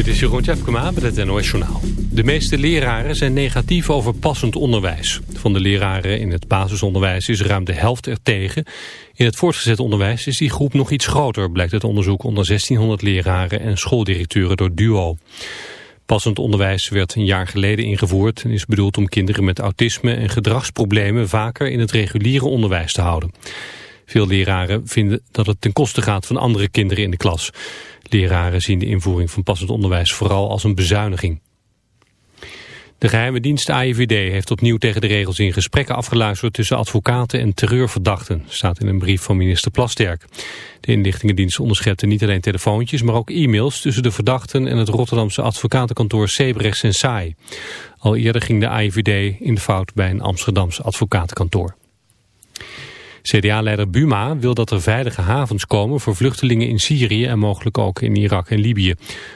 Dit is Jeroen Tjepkema met het NOS Journaal. De meeste leraren zijn negatief over passend onderwijs. Van de leraren in het basisonderwijs is ruim de helft er tegen. In het voortgezet onderwijs is die groep nog iets groter... blijkt het onderzoek onder 1600 leraren en schooldirecteuren door DUO. Passend onderwijs werd een jaar geleden ingevoerd... en is bedoeld om kinderen met autisme en gedragsproblemen... vaker in het reguliere onderwijs te houden. Veel leraren vinden dat het ten koste gaat van andere kinderen in de klas... Leraren zien de invoering van passend onderwijs vooral als een bezuiniging. De geheime dienst AIVD heeft opnieuw tegen de regels in gesprekken afgeluisterd tussen advocaten en terreurverdachten, staat in een brief van minister Plasterk. De inlichtingendienst onderschepte niet alleen telefoontjes, maar ook e-mails tussen de verdachten en het Rotterdamse advocatenkantoor Sebrechts en Saai. Al eerder ging de AIVD in de fout bij een Amsterdamse advocatenkantoor. CDA-leider Buma wil dat er veilige havens komen voor vluchtelingen in Syrië en mogelijk ook in Irak en Libië.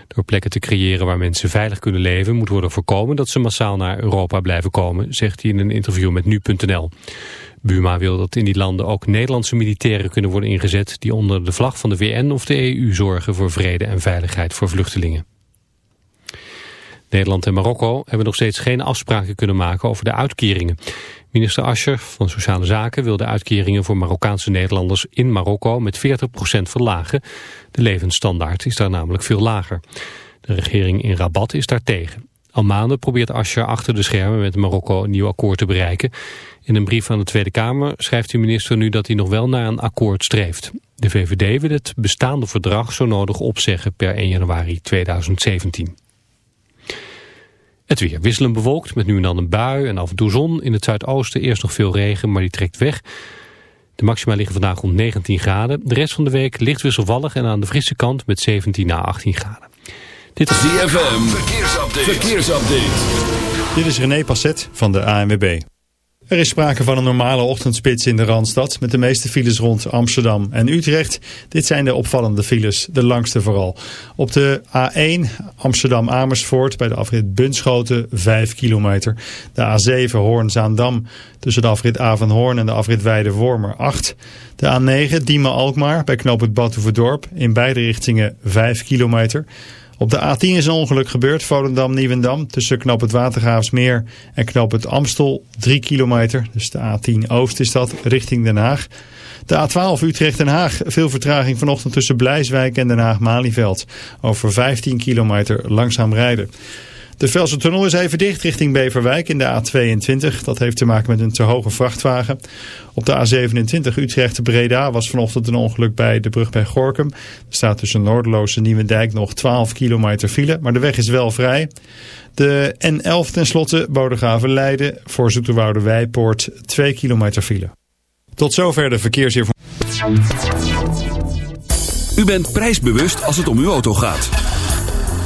Door plekken te creëren waar mensen veilig kunnen leven moet worden voorkomen dat ze massaal naar Europa blijven komen, zegt hij in een interview met Nu.nl. Buma wil dat in die landen ook Nederlandse militairen kunnen worden ingezet die onder de vlag van de VN of de EU zorgen voor vrede en veiligheid voor vluchtelingen. Nederland en Marokko hebben nog steeds geen afspraken kunnen maken over de uitkeringen. Minister Ascher van Sociale Zaken wil de uitkeringen voor Marokkaanse Nederlanders in Marokko met 40% verlagen. De levensstandaard is daar namelijk veel lager. De regering in Rabat is daartegen. Al maanden probeert Ascher achter de schermen met Marokko een nieuw akkoord te bereiken. In een brief aan de Tweede Kamer schrijft de minister nu dat hij nog wel naar een akkoord streeft. De VVD wil het bestaande verdrag zo nodig opzeggen per 1 januari 2017. Het weer wisselend bewolkt met nu en dan een bui en af en toe zon. In het zuidoosten eerst nog veel regen, maar die trekt weg. De maxima liggen vandaag rond 19 graden. De rest van de week licht wisselvallig en aan de frisse kant met 17 à 18 graden. Dit is DFM. Verkeersupdate. Verkeersupdate. Dit is René Passet van de ANWB. Er is sprake van een normale ochtendspits in de Randstad met de meeste files rond Amsterdam en Utrecht. Dit zijn de opvallende files, de langste vooral. Op de A1 Amsterdam-Amersfoort bij de afrit Bunschoten 5 kilometer. De A7 Hoorn-Zaandam tussen de afrit Avanhoorn en de afrit Weide-Wormer 8. De A9 Diemen-Alkmaar bij knooppunt Batuverdorp in beide richtingen 5 kilometer. Op de A10 is een ongeluk gebeurd, Volendam-Nieuwendam, tussen knoop het Watergraafsmeer en knoop het Amstel, 3 kilometer. Dus de A10 Oost is dat, richting Den Haag. De A12 Utrecht-Den Haag, veel vertraging vanochtend tussen Blijswijk en Den Haag-Malieveld. Over 15 kilometer langzaam rijden. De Velsen-tunnel is even dicht richting Beverwijk in de A22. Dat heeft te maken met een te hoge vrachtwagen. Op de A27 Utrecht-Breda was vanochtend een ongeluk bij de brug bij Gorkum. Er staat tussen Noordeloos en Nieuwendijk nog 12 kilometer file, maar de weg is wel vrij. De N11 tenslotte Bodegraven-Leiden voor Zoeterwoude-Wijpoort 2 kilometer file. Tot zover de verkeersinformatie. U bent prijsbewust als het om uw auto gaat.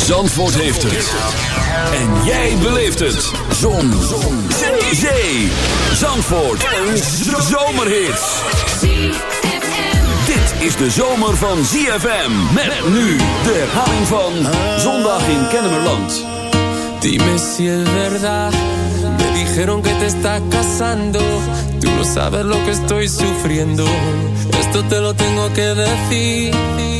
Zandvoort heeft het. En jij beleeft het. Zon. Zon. Zee. Zee. Zandvoort. Een zomerhit. Dit is de zomer van ZFM. Met nu de herhaling van Zondag in Kennemerland. Dime si es verdad. Me dijeron que te estás casando. Tú no sabes lo que estoy sufriendo. Esto te lo tengo que decir.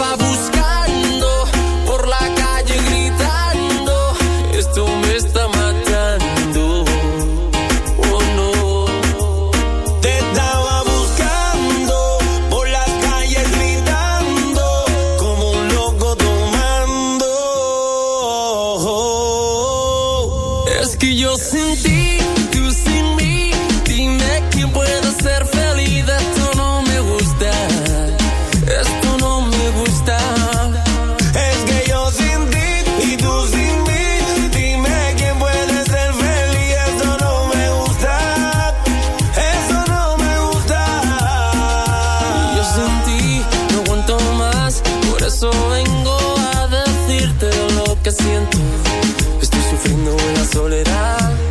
siento. Estoy sufriendo en la soledad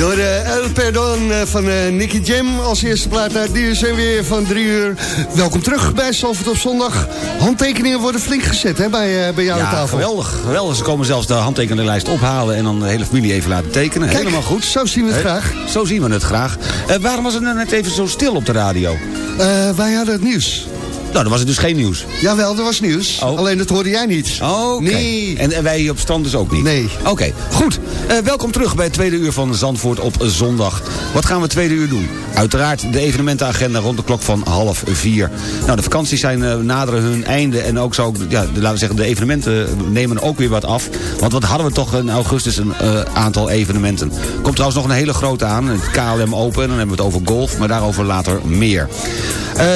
Door uh, El Perdon uh, van uh, Nicky Jam als eerste plaat uit Die zijn weer van drie uur. Welkom terug bij Salford op zondag. Handtekeningen worden flink gezet hè, bij, bij jou ja, aan tafel. geweldig, geweldig. Ze komen zelfs de handtekenenlijst ophalen... en dan de hele familie even laten tekenen. Kijk, Helemaal goed. Zo zien we het graag. Zo zien we het graag. waarom was het net even zo stil op de radio? wij hadden het nieuws. Nou, dan was het dus geen nieuws. Jawel, er was nieuws. Oh. Alleen dat hoorde jij niet. Oh, Nee. En, en, wij hier op stand dus ook niet? Nee. Oké, goed. Uh, welkom terug bij het tweede uur van Zandvoort op zondag. Wat gaan we het tweede uur doen? Uiteraard de evenementenagenda rond de klok van half vier. Nou, de vakanties zijn uh, naderen hun einde. En ook zou ja, de, laten we zeggen, de evenementen nemen ook weer wat af. Want wat hadden we toch in augustus een uh, aantal evenementen. Komt trouwens nog een hele grote aan. Het KLM Open. Dan hebben we het over golf. Maar daarover later meer.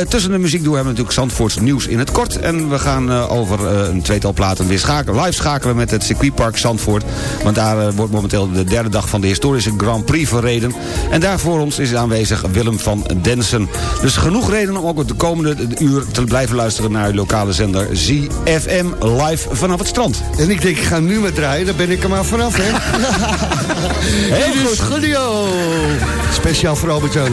tussen de muziek doen hebben we natuurlijk Zandvoorts nieuws in het kort. En we gaan uh, over uh, een tweetal platen weer schakelen, live schakelen met het circuitpark Zandvoort. Want daar uh, wordt momenteel de derde dag van de historische Grand Prix verreden. En daar voor ons is aanwezig Willem van Densen. Dus genoeg reden om ook de komende uur te blijven luisteren naar uw lokale zender ZFM live vanaf het strand. En ik denk, ik ga nu met draaien, dan ben ik er maar vanaf, hè? Heel goed. Studio. Speciaal voor Albert-Jan.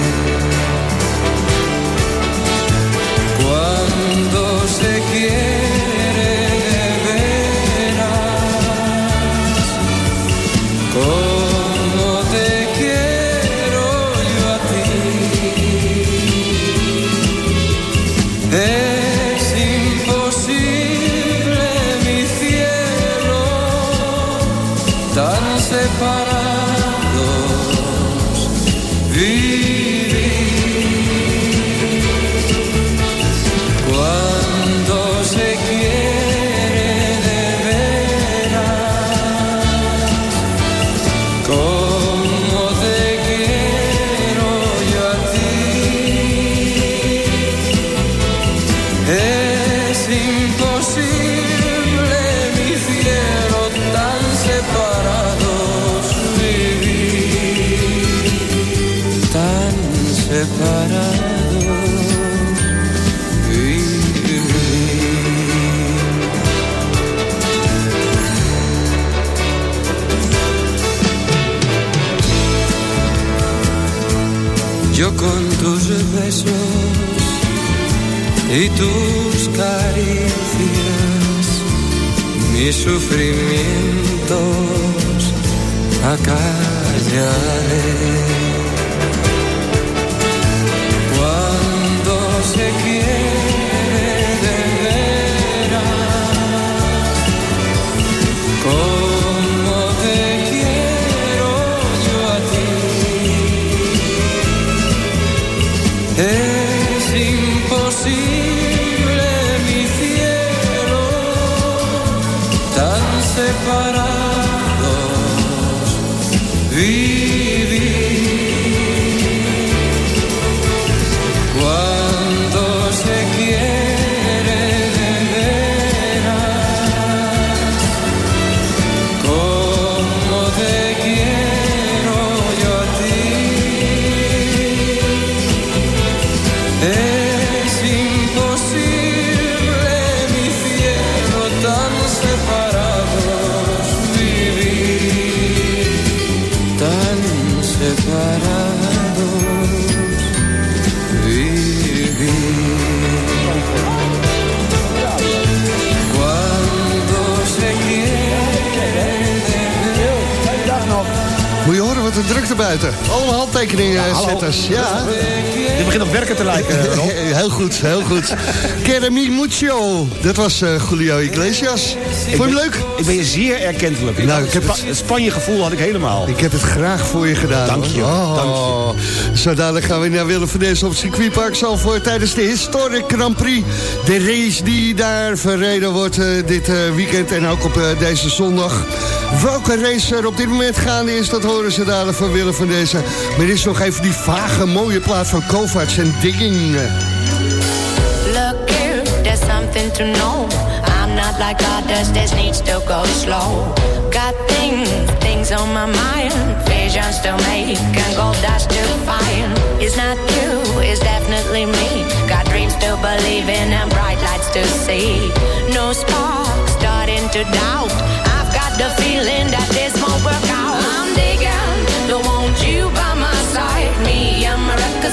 Y tus caricias, mis sufrimientos acallaré. Tan separados. Buiten. Allemaal handtekeningen zetters. Ja. Je begint op werken te lijken, Rob. Heel goed, heel goed. Keremi Muccio. Dat was eh, Julio Iglesias. Vond je hem leuk? Ik ben je zeer erkentelijk. Nou, ik heb het- het Spanje-gevoel had ik helemaal. Ik heb het graag voor je gedaan. Dank je, Oh. Zo dadelijk gaan we naar Willem van Dees op het circuitpark Zalvoort... tijdens de Historic Grand Prix. De race die daar verreden wordt eh, dit eh, weekend en ook op deze zondag. Welke race er op dit moment gaande is, dat horen ze dadelijk van Willem van Dezen. Maar er is nog even die vage mooie plaat van Kovacs en Digging. Look here, there's something to know. I'm not like others, this needs to go slow. Got things, things on my mind. Visions to make and gold dust to find. It's not you, it's definitely me. Got dreams to believe in and bright lights to see. No spark, starting to doubt. America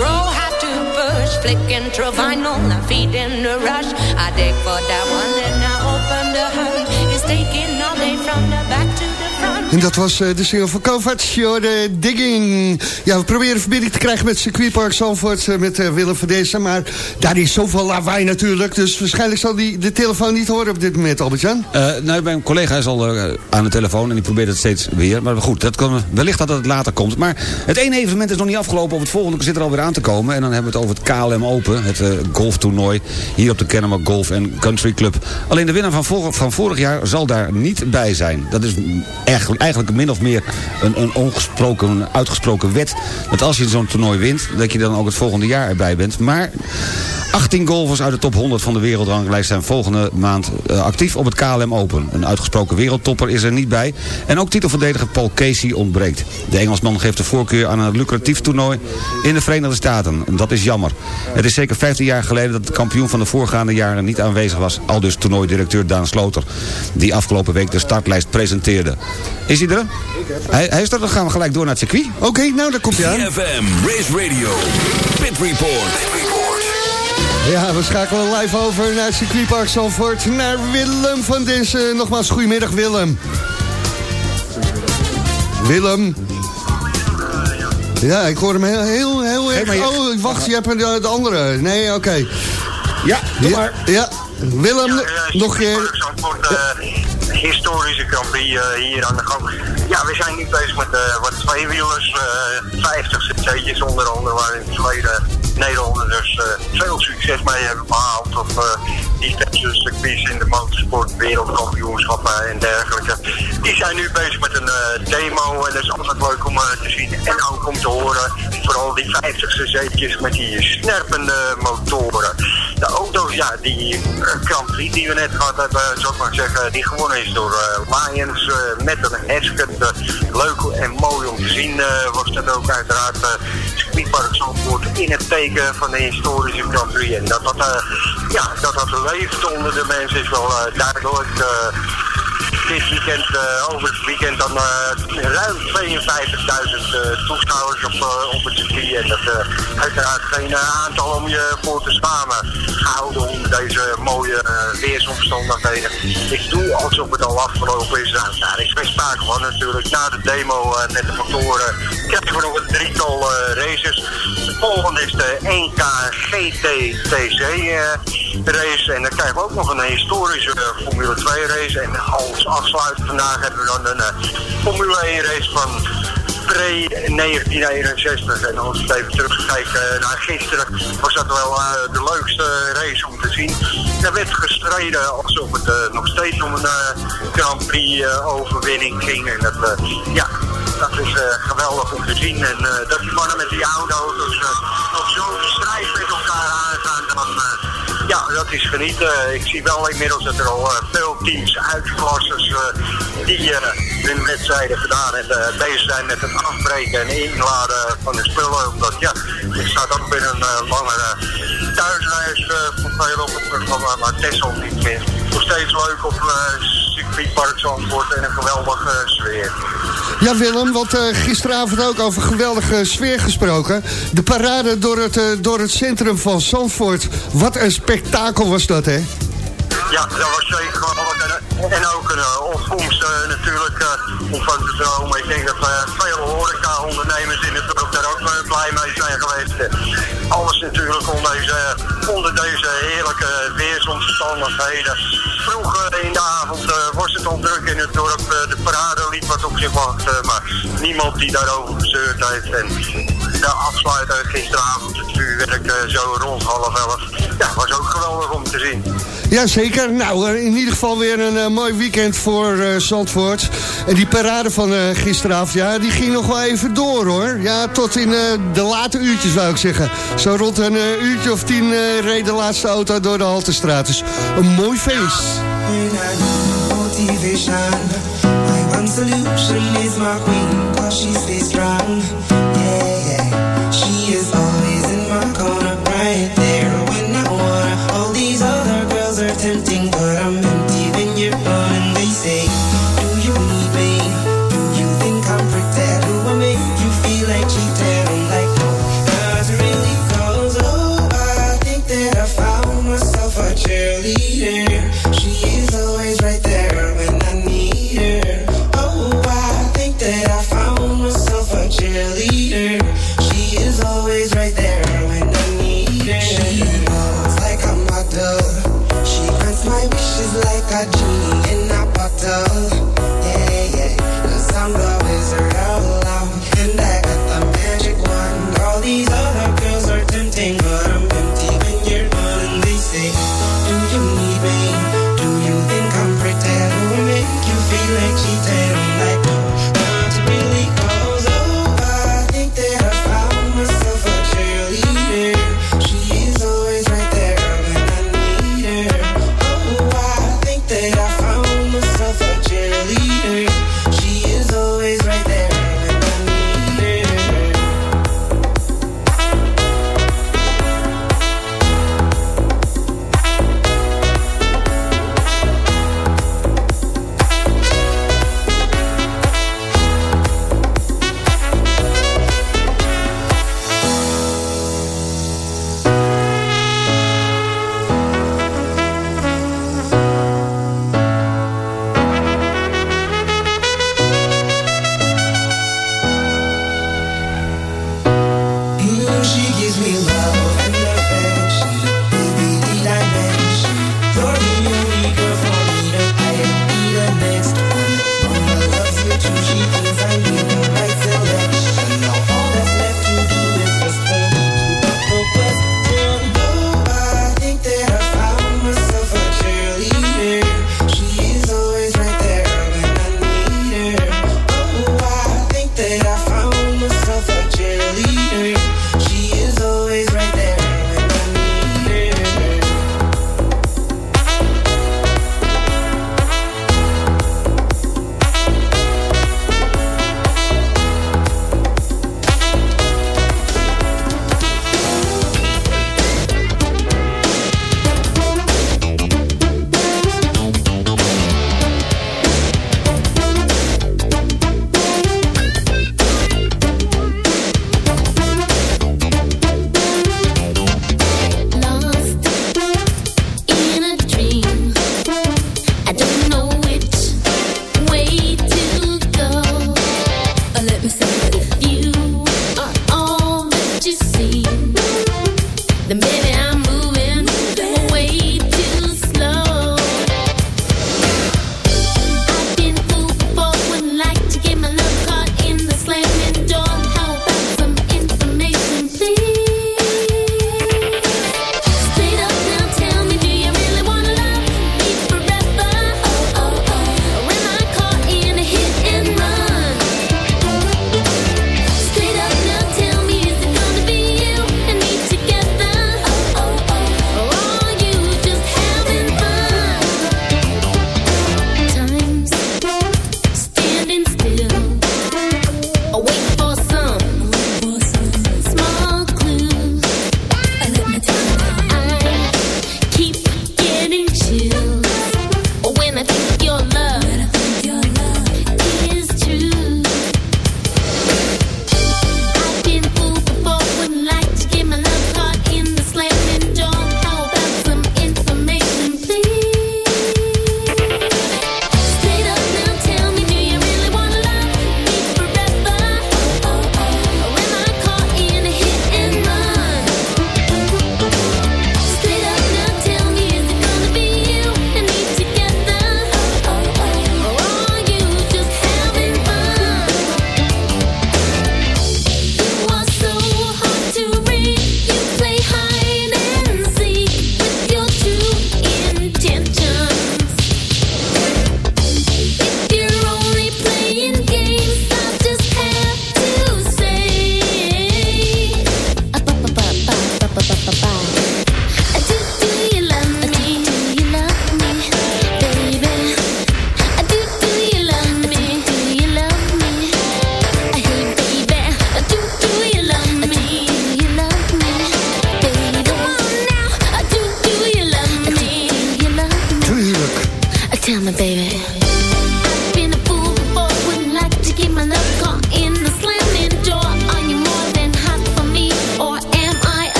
grow, have to push. Flicking through vinyl and feeding the rush. I dig for that one and I open the hunt. It's taking all day from the En dat was eh, de single van Kovacs, de Digging. Ja, we proberen verbinding te krijgen met circuitpark Zandvoort, eh, met eh, Willem van Dezen. Maar daar is zoveel lawaai natuurlijk, dus waarschijnlijk zal die de telefoon niet horen op dit moment, Albert-Jan. Nou, mijn collega is al aan de telefoon en die probeert het steeds weer. Maar goed, dat kan, wellicht dat het later komt. Maar het ene evenement is nog niet afgelopen. Of het volgende zit er alweer aan te komen. En dan hebben we het over het KLM Open. Het golftoernooi hier op de Kennemer Golf Country Club. Alleen de winnaar van, van vorig jaar zal daar niet bij zijn. Dat is eigenlijk, eigenlijk min of meer een, een ongesproken, uitgesproken wet. Dat als je zo'n toernooi wint, dat je dan ook het volgende jaar erbij bent. Maar 18 golfers uit de top 100 van de wereldranglijst zijn volgende maand uh, actief op het KLM Open. Een uitgesproken wereldtopper is er niet bij. En ook titelverdediger Paul Casey ontbreekt. De Engelsman geeft de voorkeur aan een lucratief toernooi in de Verenigde Staten. En dat is jammer. Het is zeker 15 jaar geleden dat de kampioen van de voorgaande jaren niet aanwezig was. Al dus toernooidirecteur Daan Sloter. Die afgelopen week de startlijst presenteerde. Is hij er? Hij, hij is er, dan gaan we gelijk door naar het circuit. Oké, nou daar komt hij aan. CFM, Race Radio, Pit Report. Ja, we schakelen live over naar circuitpark Zandvoort. Naar Willem van deze. Nogmaals, goedemiddag Willem. Willem. Ja, ik hoor hem heel, heel, heel erg. je- Oh, wacht, je hebt de, de andere. Nee, oké. Ja, doe Ja, maar. ja, Willem, nog een keer. Zandvoort, eh, historische Grand eh, hier aan de gang. Ja, we zijn nu bezig met eh, wat tweewielers, eh 50 cc'tjes onder andere, waar in het verleden Nederlanders eh, veel succes mee hebben behaald. Of die diverse circuits in de motorsport, wereldkampioenschappen en dergelijke. Die zijn nu bezig met een eh, demo en dat is altijd leuk om eh, te zien en ook om te horen. Vooral die 50 cc'tjes met die snerpende motoren. De auto's, ja, die eh, Grand Prix die we net gehad hebben, zou ik maar zeggen, die gewonnen is door Lions met een Hesket. Eh, leuk en mooi om te zien was dat ook uiteraard circuitpark Zandvoort in het teken van de historische Grand Prix. En dat eh, ja, dat, dat leeft onder de mensen is wel eh, duidelijk. Dit weekend, eh, over het weekend dan eh, ruim 52.000 eh, toeschouwers op, op het circuit. En dat eh, uiteraard geen aantal om je voor te schamen. Gehouden onder deze mooie weersomstandigheden. Ik doe alsof het al afgelopen is. Nou, daar is geen sprake van natuurlijk. Na de demo met de motoren krijgen we nog een drietal races. De volgende is de 1K GTTC eh, race. En dan krijgen we ook nog een historische Formule 2 race. En als vandaag hebben we dan een eh, Formule 1 race van pre-1961. En als we even terugkijken naar gisteren, was dat wel eh, de leukste race om te zien. Er werd gestreden alsof het eh, nog steeds om een eh, Grand Prix eh, overwinning ging. En dat, eh, ja, dat is eh, geweldig om te zien. En eh, dat die mannen met die oude auto's eh, nog zo'n strijd met elkaar aangaan, dan... eh, ja, dat is genieten. Ik zie wel inmiddels dat er al eh, veel teams uitklassers uh, die uh, hun wedstrijden gedaan hebben, bezig zijn met het afbreken en inladen van de spullen. Omdat ja, er staat ook weer een langere thuisreis voor veel op het programma, maar Tessel niet meer. Nog steeds leuk op circuitpark Zandvoort en een geweldige sfeer. Ja Willem, want uh, gisteravond ook over geweldige sfeer gesproken. De parade door het, uh, door het centrum van Zandvoort. Wat een spektakel was dat, hè? Ja, dat was zeker geweldig. En, ook een uh, opkomst natuurlijk om van te. Ik denk dat veel horeca-ondernemers in het dorp daar ook blij mee zijn geweest. Alles natuurlijk onder deze, heerlijke weersomstandigheden. Vroeg in de avond was het al druk in het dorp. de parade liep wat op zich wachten, maar niemand die daarover gezeurd heeft. En de afsluiter gisteravond, het vuurwerk zo rond half elf. Ja, was ook geweldig om te zien. Jazeker. Nou, in ieder geval weer een uh, mooi weekend voor uh, Zandvoort. En die parade van uh, gisteravond, ja, die ging nog wel even door, hoor. Ja, tot in de late uurtjes, zou ik zeggen. Zo rond een uurtje of tien reed de laatste auto door de Haltestraat. Dus een mooi feest. tempting,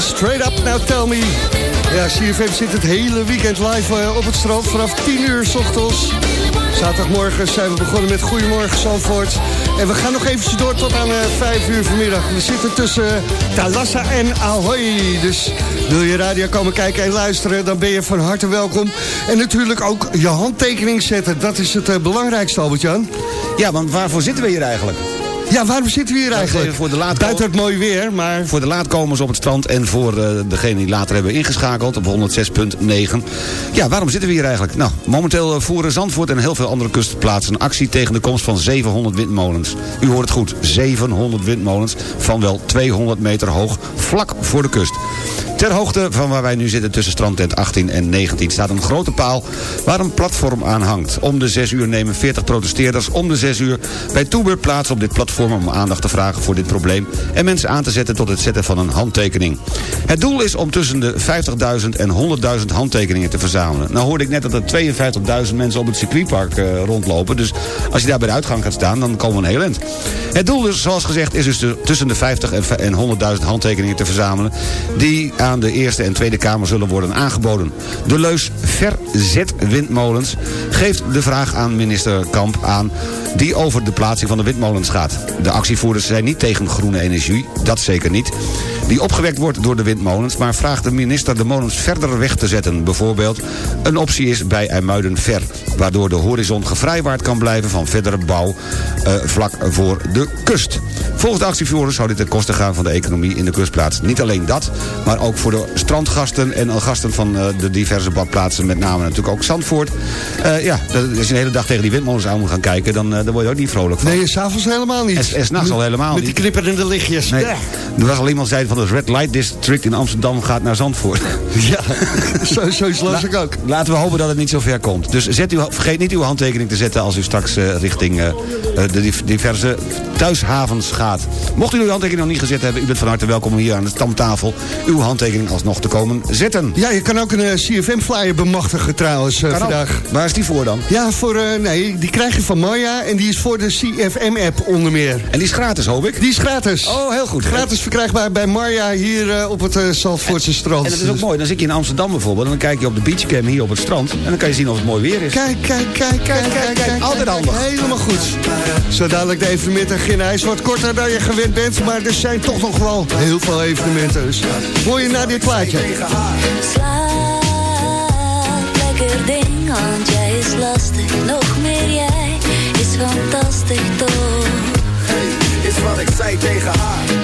Straight Up Now Tell Me. Ja, CFM zit het hele weekend live eh, op het strand vanaf 10 uur s ochtends. Zaterdagmorgen zijn we begonnen met Goedemorgen Zandvoort. En we gaan nog eventjes door tot aan uh, 5 uur vanmiddag. We zitten tussen Talassa en Ahoy. Dus wil je radio komen kijken en luisteren, dan ben je van harte welkom. En natuurlijk ook je handtekening zetten. Dat is het belangrijkste, Albert-Jan. Ja, want waarvoor zitten we hier eigenlijk? Ja, waarom zitten we hier eigenlijk? Voor de laat Buiten het mooie weer, maar... Voor de laatkomers op het strand en voor uh, degenen die later hebben ingeschakeld op 106.9. Ja, waarom zitten we hier eigenlijk? Nou, momenteel voeren Zandvoort en heel veel andere kustplaatsen... een actie tegen de komst van 700 windmolens. U hoort het goed, 700 windmolens van wel 200 meter hoog, vlak voor de kust. Ter hoogte van waar wij nu zitten tussen strandtent 18 en 19 staat een grote paal waar een platform aan hangt. Om de 6 uur nemen 40 protesteerders om de 6 uur bij Toebeurt plaats op dit platform om aandacht te vragen voor dit probleem en mensen aan te zetten tot het zetten van een handtekening. Het doel is om tussen de 50.000 en 100.000 handtekeningen te verzamelen. Nou hoorde ik net dat er 52.000 mensen op het circuitpark uh, rondlopen, dus als je daar bij de uitgang gaat staan dan komen we een heel eind. Het doel dus, zoals gezegd, is dus tussen de 50 en 100.000 handtekeningen te verzamelen die aan de Eerste en Tweede Kamer zullen worden aangeboden. De leus verzet windmolens geeft de vraag aan minister Kamp aan... die over de plaatsing van de windmolens gaat. De actievoerders zijn niet tegen groene energie, dat zeker niet die opgewekt wordt door de windmolens... maar vraagt de minister de molens verder weg te zetten. Bijvoorbeeld een optie is bij IJmuiden ver... waardoor de horizon gevrijwaard kan blijven van verdere bouw uh, vlak voor de kust. Volgens de actievoerders zou dit ten koste gaan van de economie in de kustplaats. Niet alleen dat, maar ook voor de strandgasten en gasten van uh, de diverse badplaatsen... met name natuurlijk ook Zandvoort. Uh, ja, als je de hele dag tegen die windmolens aan moet gaan kijken... dan, dan word je ook niet vrolijk van. Nee, s'avonds helemaal niet. En, en s'nachts al helemaal met niet. Met die knipperende lichtjes. Nee. Er was al iemand zei van het Red Light District in Amsterdam gaat naar Zandvoort. Ja, zo, zo las ik ook. Laten we hopen dat het niet zo ver komt. Dus zet u, vergeet niet uw handtekening te zetten als u straks uh, richting uh, de diverse thuishavens gaat. Mocht u uw handtekening nog niet gezet hebben, u bent van harte welkom hier aan de stamtafel uw handtekening alsnog te komen zetten. Ja, je kan ook een uh, CFM-flyer bemachtigen trouwens vandaag. Waar is die voor dan? Ja, voor, nee, die krijg je van Maya en die is voor de CFM-app onder meer. En die is gratis, hoop ik? Die is gratis. Oh, heel goed. Gratis verkrijgbaar bij Marja hier uh, op het uh, Zandvoortse strand. En dat is ook mooi. Dan zit je in Amsterdam bijvoorbeeld. En dan kijk je op de beachcam hier op het strand. En dan kan je zien of het mooi weer is. Kijk, kijk, kijk, kijk, kijk. kijk Altijd handig. Helemaal goed. Zo dadelijk de evenementen beginnen. Hij is wat korter dan je gewend bent. Maar er zijn toch nog wel heel veel evenementen. Dus hoor je naar dit plaatje. Slaap, lekker ding, want jij is lastig. Nog meer jij is fantastisch toch. Hey, is wat ik zei tegen haar.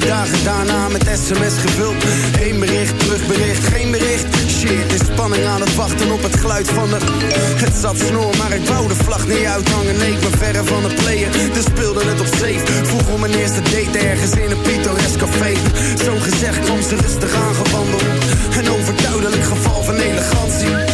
Die dagen daarna met sms gevuld. Heen bericht, terugbericht, geen bericht. Shit, is spanning aan het wachten op het geluid van de... Het zat snor, maar ik wou de vlag niet uithangen. Nee, ik ben verre van het player, dus speelde het op safe. Vroeg om mijn eerste date ergens in een pittoresk café. Zo gezegd kwam ze rustig aangewandeld. Een overduidelijk geval van elegantie.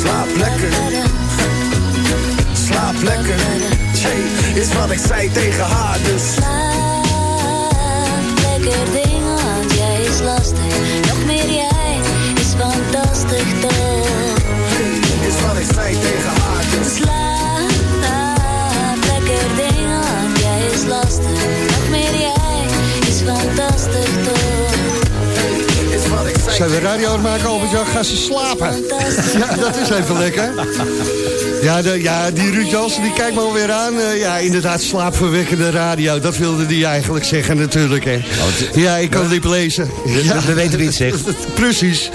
Slaap lekker. Slaap lekker. Is wat ik zei tegen haar, dus. Lekker radio maken, Albert-Jan? Gaan ze slapen? Ja, dat is even lekker. Ja, de, ja die Ruud Jansen, die kijkt me alweer aan. Eh, ja, inderdaad, slaapverwekkende radio. Dat wilde die eigenlijk zeggen natuurlijk. Hè. Ja, ik kan het niet lezen. Ja. We weten wie het zegt. Precies.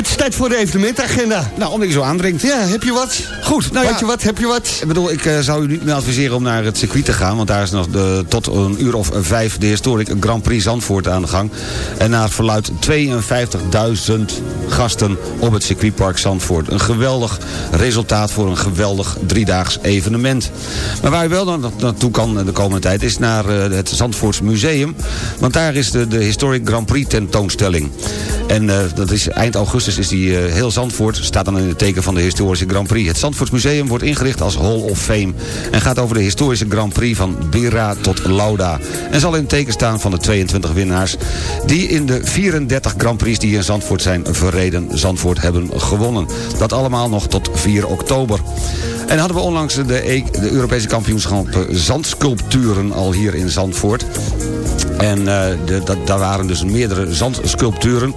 Het is tijd voor de evenementagenda. Nou, omdat je zo aandringt. Ja, heb je wat? Goed, nou ja. Je wat, heb je wat? Ik bedoel, ik eh, zou u niet meer adviseren om naar het circuit te gaan... want daar is nog de, tot een uur of vijf de historic Grand Prix Zandvoort aan de gang. En naar het verluidt 52.000 gasten op het circuitpark Zandvoort. Een geweldig resultaat voor een geweldig driedaags evenement. Maar waar u wel naartoe kan de komende tijd... is naar eh, het Zandvoorts Museum. Want daar is de, de Historic Grand Prix tentoonstelling. En eh, dat is, eind augustus is die eh, heel Zandvoort... staat dan in het teken van de historische Grand Prix. Het Zandvoorts Museum wordt ingericht als Hall of Fame... en gaat over de historische Grand Prix van Bira tot Lauda. En zal in het teken staan van de 22 winnaars... die in de 34 Grand Prix die in Zandvoort zijn verreden... Zandvoort hebben gewonnen. Dat allemaal nog tot 4 oktober. En hadden we onlangs de, E- de Europese kampioenschap zandsculpturen al hier in Zandvoort. En eh, daar waren dus meerdere zandsculpturen.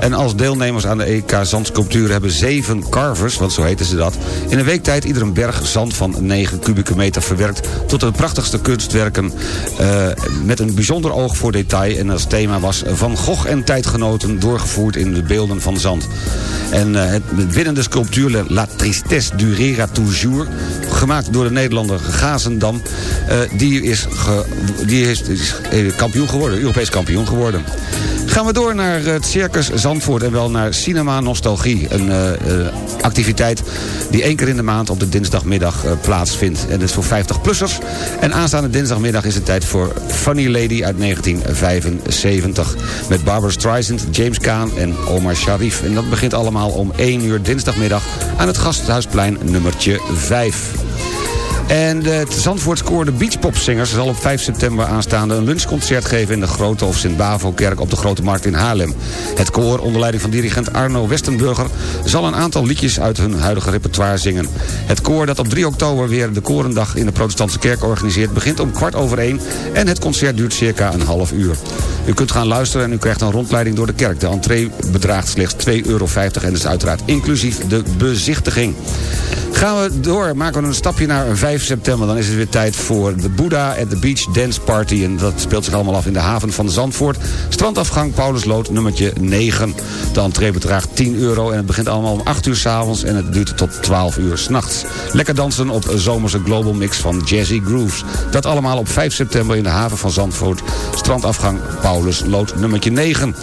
En als deelnemers aan de EK Zandsculpturen hebben zeven carvers, want zo heten ze dat... in een week tijd ieder een berg zand van 9 kubieke meter verwerkt... tot de prachtigste kunstwerken eh, met een bijzonder oog voor detail. En als thema was Van Gogh en tijdgenoten doorgevoerd in de beelden van zand. En eh, het winnende sculptuur La Tristesse durera toujours... gemaakt door de Nederlander Gazendam... eh, die is, die is, eh, kampioen geworden, Europees kampioen geworden. Gaan we door naar het Circus Zandvoort en wel naar Cinema Nostalgie. Een eh, activiteit die één keer in de maand op de dinsdagmiddag plaatsvindt. En dat is voor 50-plussers. En aanstaande dinsdagmiddag is het tijd voor Funny Lady uit 1975. Met Barbara Streisand, James Caan en Omar Sharif. En dat begint allemaal om 1 uur dinsdagmiddag aan het Gasthuisplein nummertje 5. En de het Zandvoorts koor de Beachpopzingers zal op 5 september aanstaande een lunchconcert geven in de Grote of Sint-Bavo-kerk op de Grote Markt in Haarlem. Het koor, onder leiding van dirigent Arno Westenburger, zal een aantal liedjes uit hun huidige repertoire zingen. Het koor dat op 3 oktober weer de Korendag in de Protestantse kerk organiseert, begint om kwart over één en het concert duurt circa een half uur. U kunt gaan luisteren en u krijgt een rondleiding door de kerk. De entree bedraagt slechts 2,50 euro en is uiteraard inclusief de bezichtiging. Gaan we door, maken we een stapje naar 5 september. Dan is het weer tijd voor de Buddha at the Beach Dance Party. En dat speelt zich allemaal af in de haven van Zandvoort. Strandafgang Paulusloot nummertje 9. De entree bedraagt 10 euro en het begint allemaal om 8 uur s'avonds... en het duurt tot 12 uur s'nachts. Lekker dansen op zomerse global mix van Jazzy Grooves. Dat allemaal op 5 september in de haven van Zandvoort. Strandafgang Paulusloot nummertje 9.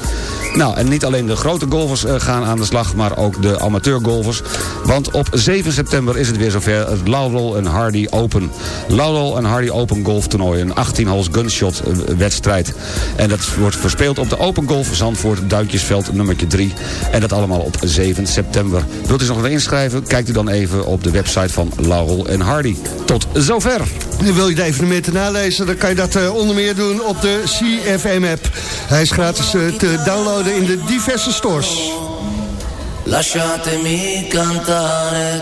Nou, en niet alleen de grote golfers eh, gaan aan de slag, maar ook de amateurgolfers. Want op 7 september is het weer zover het Laurel en Hardy Open. Laurel en Hardy Open Golf toernooi, een 18-holes gunshot eh, wedstrijd. En dat wordt verspeeld op de Open Golf Zandvoort Duintjesveld nummertje 3. En dat allemaal op 7 september. Wilt u zich nog wat inschrijven? Kijkt u dan even op de website van Laurel en Hardy. Tot zover. En wil je de evenementen nalezen, dan kan je dat eh, onder meer doen op de CFM-app. Hij is gratis eh, te downloaden in de diverse stores. Lasciatemi cantare,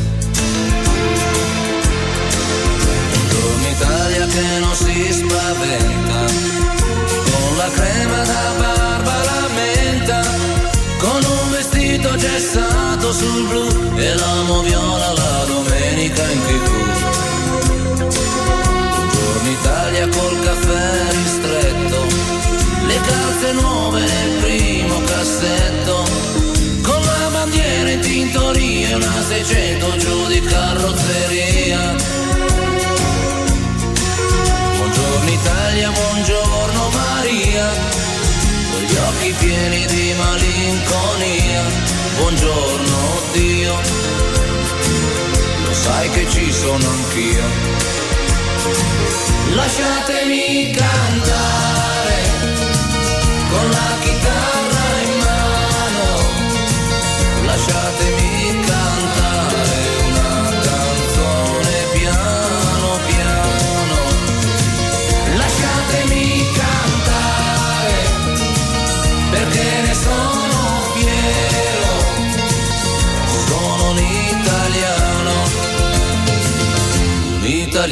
sul blu e l'amo viola la domenica in tv. Buongiorno Italia col caffè ristretto, le calze nuove nel primo sono anch'io. Lasciatemi cantare con la chitarra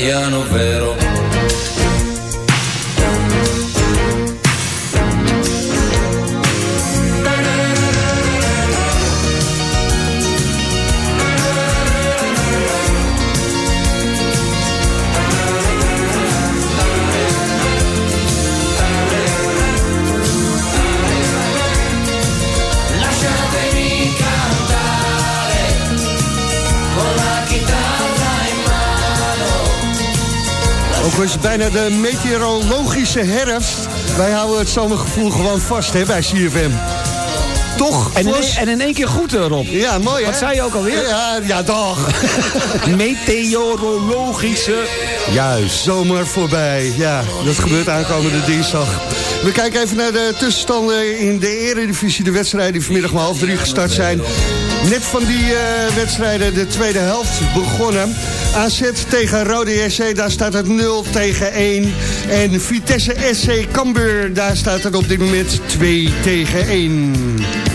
היה נובע het bijna de meteorologische herfst. Wij houden het zomergevoel gewoon vast hè, bij CFM. Toch? En in, Flos? en in één keer goed, eh, Rob. Ja, mooi hè? Wat zei je ook alweer? Ja, ja dag. Meteorologische. Juist. Zomer voorbij. Ja, dat gebeurt aankomende dinsdag. We kijken even naar de tussenstanden in de eredivisie. De wedstrijden die vanmiddag om half drie gestart zijn. Net van die eh, wedstrijden de tweede helft begonnen. AZ tegen Rode JC, daar staat het 0 tegen 1. En Vitesse SC Cambuur, daar staat het op dit moment 2 tegen 1.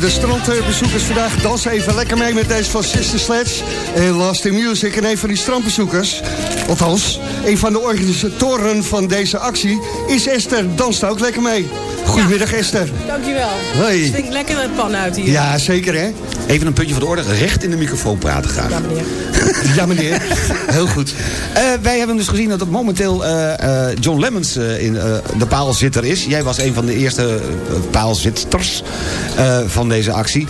De strandbezoekers vandaag dansen even lekker mee met deze van Sister Sledge en Last in Music. En een van die strandbezoekers, althans, een van de organisatoren van deze actie, is Esther. Danst ook lekker mee. Goedemiddag Esther. Dankjewel. Hoi. Het stinkt lekker het pan uit hier. Ja, zeker hè. Even een puntje van de orde, recht in de microfoon praten graag. Ja, meneer. Ja meneer, heel goed. Eh, wij hebben dus gezien dat het momenteel eh, eh, John Lemmens in, de paalzitter is. Jij was een van de eerste paalzitters van deze actie.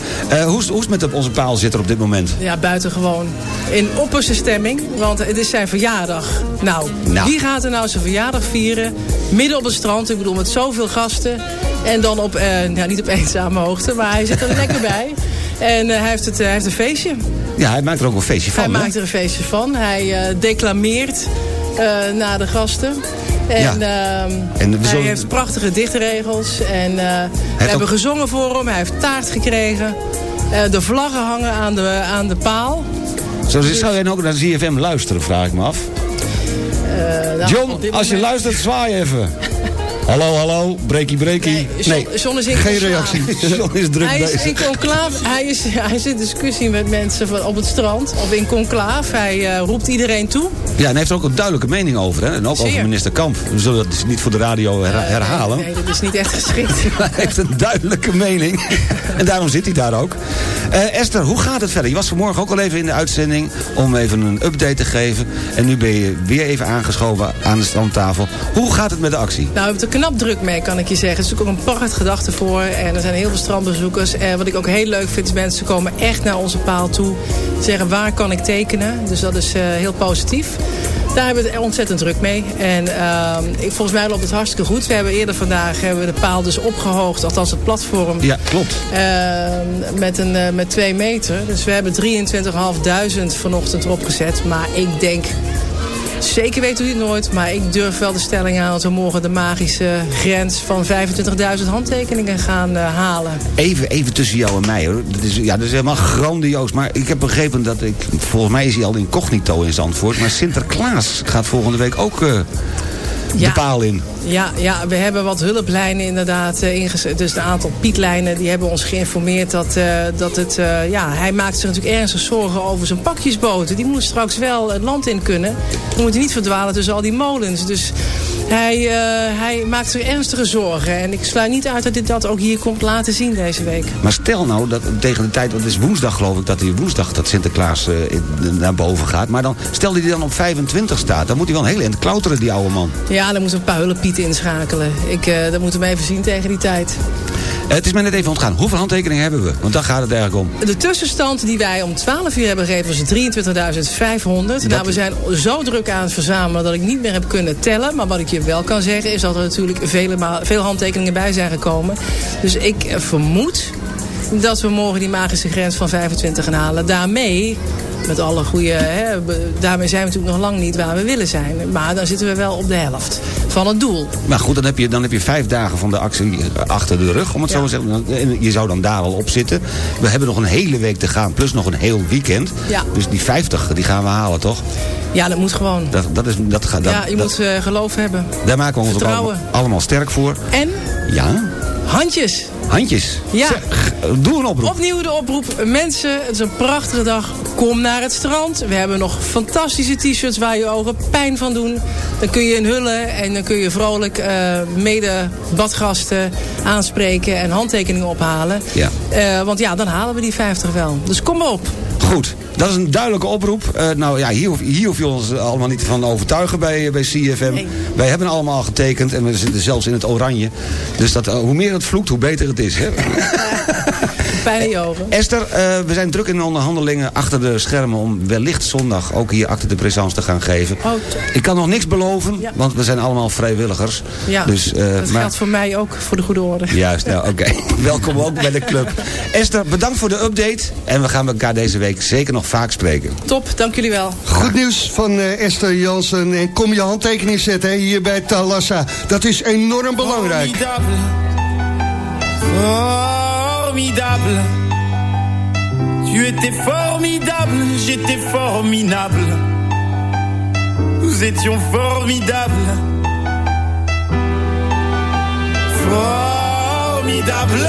Hoe, is, hoe is het met onze paalzitter op dit moment? Ja, buitengewoon. In opperste stemming, want het is zijn verjaardag. Nou, Nou. wie gaat er nou zijn verjaardag vieren? Midden op het strand, ik bedoel met zoveel gasten. En dan op, nou, niet op eenzame hoogte, maar hij zit er lekker bij. En eh, hij, heeft het, eh, hij heeft een feestje. Ja, hij maakt er ook een feestje van. hij hè? maakt er een feestje van. Hij eh, declameert naar de gasten. En, Ja. ehm, En we hij zullen- heeft prachtige dichtregels. En eh, we hebben ook- gezongen voor hem. Hij heeft taart gekregen. De vlaggen hangen aan de, aan de paal. Zo, zou jij ook naar ZFM luisteren, vraag ik me af. Nou, John, als je moment- luistert, zwaai even. Hallo, hallo, breakie, breakie. John, John is in Geen reactie. John is druk Hij is in conclave. Hij is, hij is in discussie met mensen van, op het strand. Of in conclave. Hij eh, roept iedereen toe. Ja, en hij heeft er ook een duidelijke mening over. Hè? En ook Zeer. over minister Kamp. We zullen dat dus niet voor de radio her- herhalen. Nee, dat is niet echt geschikt. Hij heeft een duidelijke mening. en daarom zit hij daar ook. Eh, Esther, hoe gaat het verder? Je was vanmorgen ook al even in de uitzending om even een update te geven. En nu ben je weer even aangeschoven aan de strandtafel. Hoe gaat het met de actie? Nou, we hebben knap druk mee, kan ik je zeggen. Er is ook een prachtig gedachte voor. En er zijn heel veel strandbezoekers. En wat ik ook heel leuk vind, is mensen komen echt naar onze paal toe. Zeggen, waar kan ik tekenen? Dus dat is eh, heel positief. Daar hebben we het ontzettend druk mee. En ehm, ik, volgens mij loopt het hartstikke goed. We hebben eerder vandaag hebben we de paal dus opgehoogd. Althans het platform. Ja, klopt. Ehm, met, een, eh, met twee meter. Dus we hebben 23.500 vanochtend erop gezet. Maar ik denk, zeker weten we het nooit... maar ik durf wel de stelling aan dat we morgen de magische grens... van 25.000 handtekeningen gaan eh, halen. Even, even tussen jou en mij hoor. Dat is, ja, dat is helemaal grandioos. Maar ik heb begrepen dat ik. Volgens mij is hij al incognito in Zandvoort. Maar Sinterklaas gaat volgende week ook eh, Ja. de paal in. Ja, ja, we hebben wat hulplijnen inderdaad eh, ingezet. Dus een aantal pietlijnen die hebben ons geïnformeerd dat, eh, dat het... eh, ja, hij maakt zich natuurlijk ernstig zorgen over zijn pakjesboten. Die moeten straks wel het land in kunnen. We moeten niet verdwalen tussen al die molens. Dus hij, eh, hij maakt zich ernstige zorgen. En ik sluit niet uit dat dit dat ook hier komt laten zien deze week. Maar stel nou dat tegen de tijd, want het is woensdag geloof ik, dat hij woensdag dat Sinterklaas eh, in- naar boven gaat. Maar dan, stel dat hij dan op 25 staat, dan moet hij wel hele eind klauteren, die oude man. Ja, dan moeten we een paar hulppieten inschakelen. Ik, eh, dat moeten we even zien tegen die tijd. Eh, het is mij net even ontgaan. Hoeveel handtekeningen hebben we? Want daar gaat het eigenlijk om. De tussenstand die wij om 12 uur hebben gegeven was 23.500. Nou, we zijn zo druk aan het verzamelen dat ik niet meer heb kunnen tellen. Maar wat ik je wel kan zeggen is dat er natuurlijk vele veel handtekeningen bij zijn gekomen. Dus ik eh, vermoed dat we morgen die magische grens van 25 gaan halen. Daarmee, met alle goede, hè, daarmee zijn we natuurlijk nog lang niet waar we willen zijn. Maar dan zitten we wel op de helft van het doel. Maar goed, dan heb je, dan heb je vijf dagen van de actie eh, achter de rug, om het zo te zeggen. En Je zou dan daar al op zitten. We hebben nog een hele week te gaan, plus nog een heel weekend. Ja. Dus die 50, die gaan we halen, toch? Ja, dat moet gewoon. Dat, dat is, dat, gaat- dat, ja, je dat- moet eh, geloof hebben. daar maken we ons ook allemaal sterk voor. En Ja, handjes. Handjes. Ja. Zeg, doe een oproep. Opnieuw de oproep. Mensen, het is een prachtige dag. Kom naar het strand. We hebben nog fantastische t-shirts waar je ogen pijn van doen. Dan kun je in hullen en dan kun je vrolijk eh, mede badgasten aanspreken en handtekeningen ophalen. Ja. Eh, want ja, dan halen we die 50 wel. Dus kom maar op. Goed, dat is een duidelijke oproep. Eh, nou ja, hier hoef, hier hoef je ons allemaal niet van overtuigen bij, bij CFM. Nee. Wij hebben allemaal getekend en we zitten zelfs in het oranje. Dus dat, eh, hoe meer het vloekt, hoe beter het is. Hè? Pijn je ogen. Esther, eh, we zijn druk in de onderhandelingen achter de schermen... om wellicht zondag ook hier achter de présence te gaan geven. Oh. Ik kan nog niks beloven, Ja. want we zijn allemaal vrijwilligers. Ja, dus, eh, dat maar- geldt voor mij ook, voor de goede orde. Juist, nou oké. Welkom ook bij de club. Esther, bedankt voor de update. En we gaan elkaar deze week zeker nog vaak spreken. Top, dank jullie wel. Goed nieuws van eh, Esther Jansen. En kom je handtekening zetten hè, hier bij Talassa. Dat is enorm belangrijk. Formidable. Formidable. Tu étais formidable, j'étais formidable. Nous étions formidables. Formidable.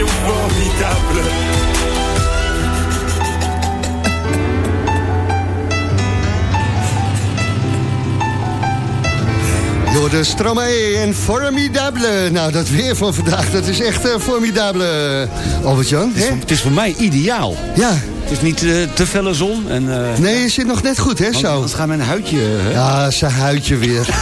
Nous étions formidables. Door de Stromae en Formidable. Nou, dat weer van vandaag, dat is echt uh, formidable, uh, Albert-Jan. Het, is voor- het is voor mij ideaal. Ja. Het is niet eh, te felle zon. En, eh, Nee, je zit nog net goed, hè, want- zo. want gaat mijn huidje... hè? Ja, zijn huidje weer.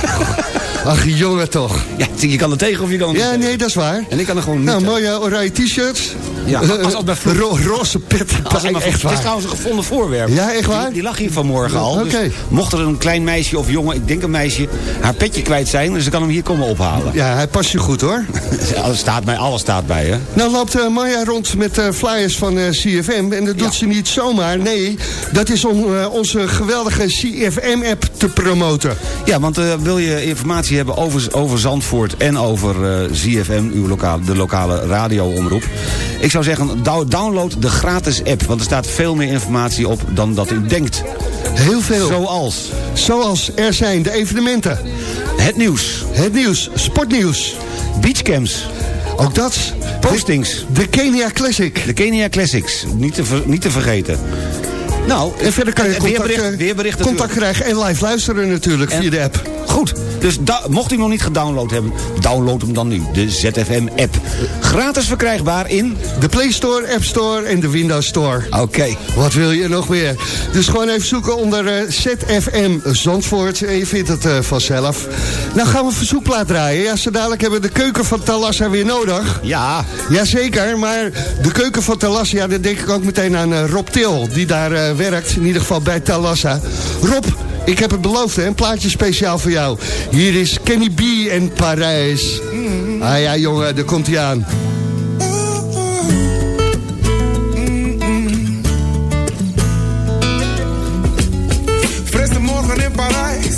Ach, jongen toch. Ja, je kan er tegen of je kan er Ja, niet nee, dat is waar. En ik kan er gewoon niet Nou, mooie oranje t-shirts. Ja, als dat bij ro- roze pet. Als het, maar echt het is waar. trouwens een gevonden voorwerp. Ja, echt waar? Die, die lag hier vanmorgen al. Dus mocht er een klein meisje of jongen, ik denk een meisje, haar petje kwijt zijn, dus ze kan hem hier komen ophalen. Ja, hij past je goed, hoor. Alles staat bij, alles staat bij, hè? Nou loopt uh, Maya rond met eh, flyers van eh, CFM. En dat doet ze niet zomaar. Nee, dat is om eh, onze geweldige CFM-app te promoten. Ja, want eh, wil je informatie hebben over, over Zandvoort en over eh ZFM, uw lokale, de lokale radioomroep. Ik zou zeggen, dou- download de gratis app, want er staat veel meer informatie op dan dat u denkt. Heel veel. Zoals Zoals er zijn de evenementen. het nieuws, Het nieuws, sportnieuws. beachcamps, Ook dat. postings, De Kenia Classic. de Kenia Classics, niet te, ver- niet te vergeten. Nou, En verder kan je contact, weerbericht, eh, weerbericht contact krijgen en live luisteren natuurlijk En- via de app. Goed, dus mocht u hem nog niet gedownload hebben, download hem dan nu. De ZFM-app. Gratis verkrijgbaar in... De Play Store, App Store en de Windows Store. Oké. Wat wil je nog meer? Dus gewoon even zoeken onder eh, ZFM Zandvoort en je vindt het eh, vanzelf. Nou gaan we een verzoekplaat draaien. Ja, zo dadelijk hebben we de keuken van Talassa weer nodig. Ja. Jazeker, maar de keuken van Talassa, ja, dan denk ik ook meteen aan eh, Rob Til, die daar werkt, in ieder geval bij Talassa. Rob, ik heb het beloofd, hè, een plaatje speciaal voor jou. Hier is Kenny B en Parijs. Ah ja, jongen, daar komt hij aan. Frisse morgen in Parijs,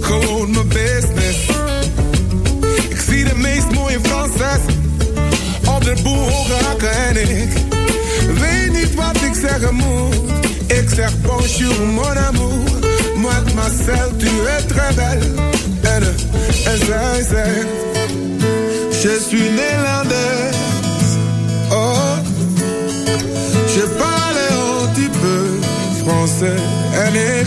gewoon mijn business. Ik zie de meest mooie Franses op de honderd boelhakken en ik weet niet wat ik zeggen moet. Ik zeg bonjour mon amour, mademoiselle tu es très belle. En, eh, en zij zegt, je suis néerlandaise. Oh, je parle un petit peu français. En ik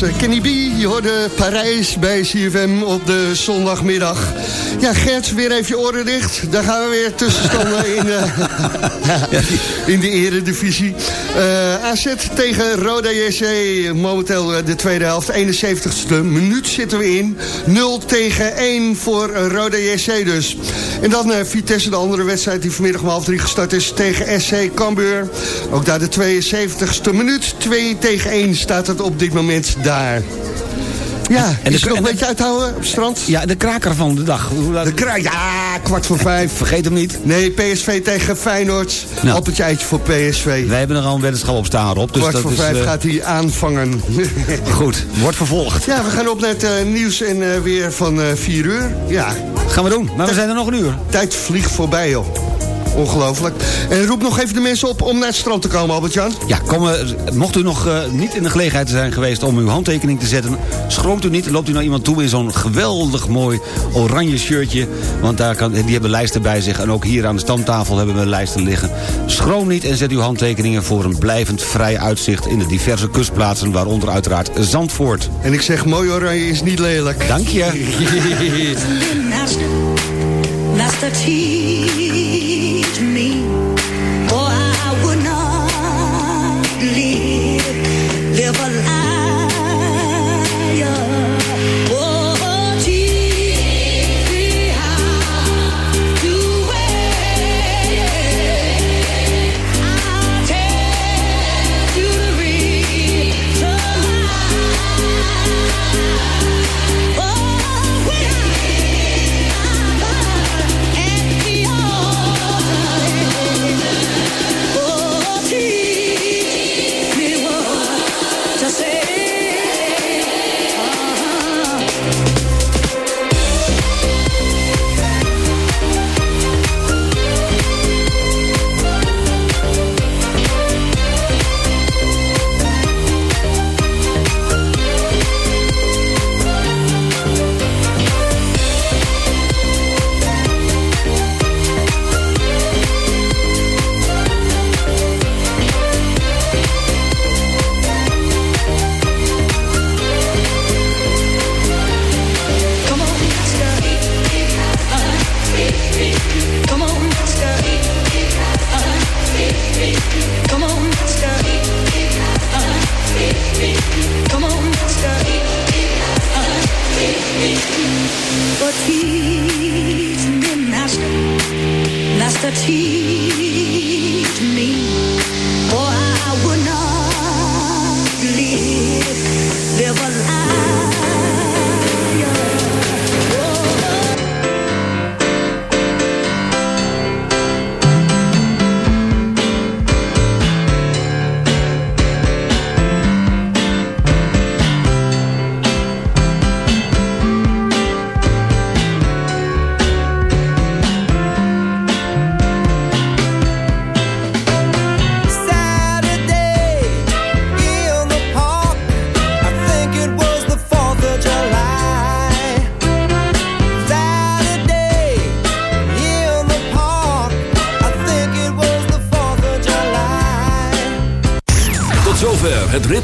Eh, Kenny B. Je hoorde Parijs bij CFM op de zondagmiddag. Ja, Gert, weer even je oren dicht. Daar gaan we weer tussenstanden in, eh, in de eredivisie. Eh AZ tegen Roda JC. Momenteel eh, de tweede helft, 71ste minuut zitten we in. 0 tegen 1 voor Roda JC dus. En dan eh, Vitesse, de andere wedstrijd die vanmiddag om half drie gestart is tegen SC Cambuur. Ook daar de 72ste minuut. 2 tegen 1 staat het op dit moment daar. Ja, en En is de- nog en een beetje uithouden op het strand? Ja, de kraker van de dag. De kra ja, kwart voor vijf. Vergeet hem niet. Nee, PSV tegen Feyenoord. Nou. Appeltje eitje voor PSV. Wij hebben er al een weddenschap op staan, Rob. Dus kwart dat voor is, vijf eh, gaat hij aanvangen. Goed, wordt vervolgd. ja, we gaan op naar het eh, nieuws en eh, weer van 4 uur. Ja, Gaan we doen. Maar we zijn er nog een uur. tijd vliegt voorbij, joh. Ongelooflijk. En roep nog even de mensen op om naar het strand te komen, Albert-Jan. Ja, kom, eh, mocht u nog eh, niet in de gelegenheid zijn geweest om uw handtekening te zetten... schroomt u niet, loopt u naar iemand toe in zo'n geweldig mooi oranje shirtje. Want daar kan, die hebben lijsten bij zich. En ook hier aan de stamtafel hebben we lijsten liggen. Schroom niet en zet uw handtekeningen voor een blijvend vrij uitzicht... in de diverse kustplaatsen, waaronder uiteraard Zandvoort. En ik zeg, mooi oranje is niet lelijk. Dank je.